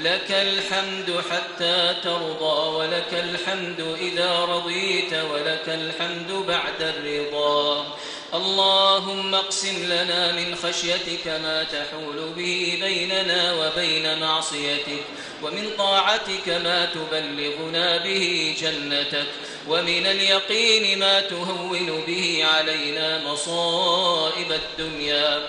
لك الحمد حتى ترضى ولك الحمد إذا رضيت ولك الحمد بعد الرضا. اللهم اقسم لنا من خشيتك ما تحول به بيننا وبين معصيتك ومن طاعتك ما تبلغنا به جنتك ومن اليقين ما تهون به علينا مصائب الدنيا.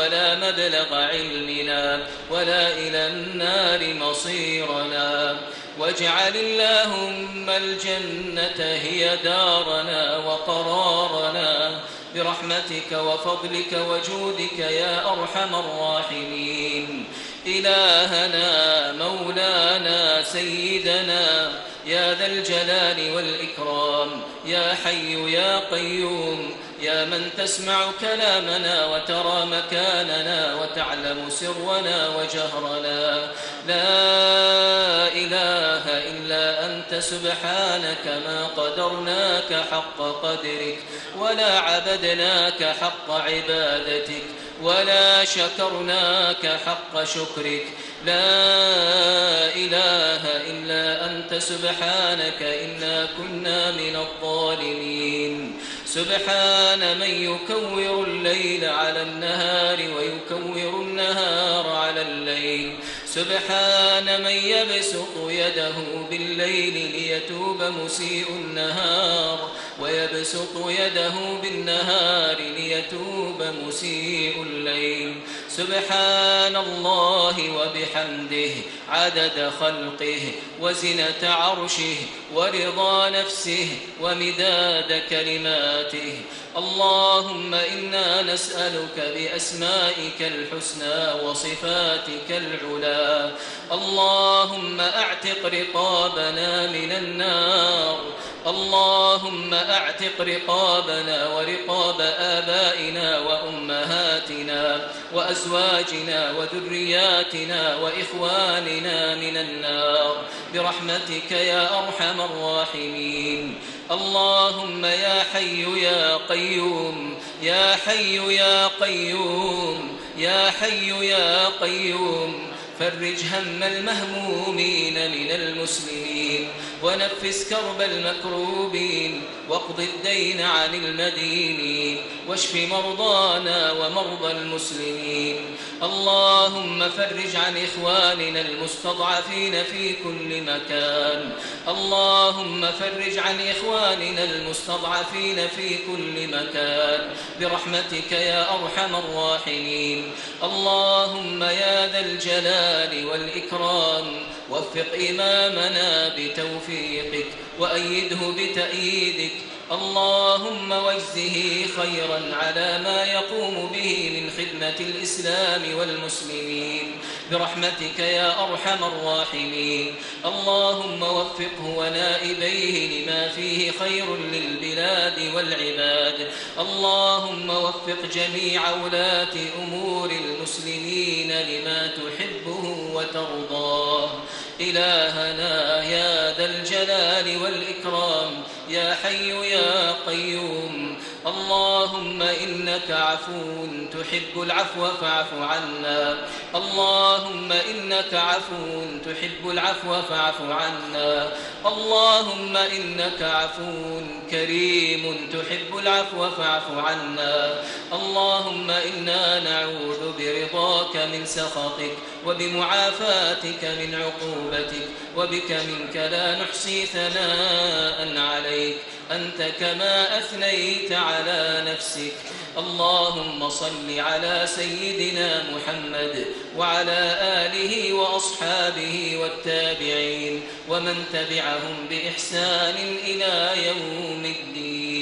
مبلغ علمنا ولا إلى النار مصيرنا واجعل اللهم الجنة هي دارنا وقرارنا برحمتك وفضلك وجودك يا أرحم الراحمين إلهنا مولانا سيدنا يا ذا الجلال والإكرام يا حي يا قيوم يا من تسمع كلامنا وترى مكاننا وتعلم سرنا وجهرنا. لا إله إلا أنت سبحانك ما قدرناك حق قدرك ولا عبدناك حق عبادتك ولا شكرناك حق شكرك. لا إله إلا أنت سبحانك إنا كنا من الظالمين. سبحان من يكور الليل على النهار ويكور النهار على الليل. سبحان من يبسط يده بالليل ليتوب مسيء النهار. ويبسط يده بالنهار ليتوب مسيء الليل. سبحان الله وبحمده عدد خلقه وزنة عرشه ورضا نفسه ومداد كلماته. اللهم إنا نسألك بأسمائك الحسنى وصفاتك العلا اللهم أعتق رقابنا من النار. اللهم أعتق رقابنا ورقاب آبائنا وأمهاتنا وأزواجنا وذرياتنا وإخواننا من النار. برحمتك يا أرحم الراحمين. اللهم يا حي يا قيوم يا حي يا قيوم يا حي يا قيوم. فرج هم المهمومين من المسلمين. ونفس كرب المكروبين واقض الدين عن المدينين واشف مرضانا ومرضى المسلمين اللهم فرج عن إخواننا المستضعفين في كل مكان اللهم فرج عن إخواننا المستضعفين في كل مكان برحمتك يا أرحم الراحمين اللهم يا ذا الجلال والإكرام وفق إمامنا بتوفيقك وأيده بتأييدك. اللهم واجزه خيرا على ما يقوم به من خدمة الإسلام والمسلمين. برحمتك يا أرحم الراحمين. اللهم وفقه ونائبيه لما فيه خير للبلاد والعباد. اللهم وفق جميع ولاة أمور المسلمين لما تحبه وترضاه. إلهنا يا ذا الجلال والإكرام يا حي يا قيوم. اللهم إنك عفو تحب العفو فاعف عنا. اللهم إنك عفو تحب العفو فاعف عنا. اللهم إنك عفو كريم تحب العفو فاعف عنا. اللهم إنا نعوذ برضاك من سخطك. وبمعافاتك من عقوبتك وبك منك لا نحصي ثناء عليك أنت كما أثنيت على نفسك. اللهم صل على سيدنا محمد وعلى آله وأصحابه والتابعين ومن تبعهم بإحسان إلى يوم الدين.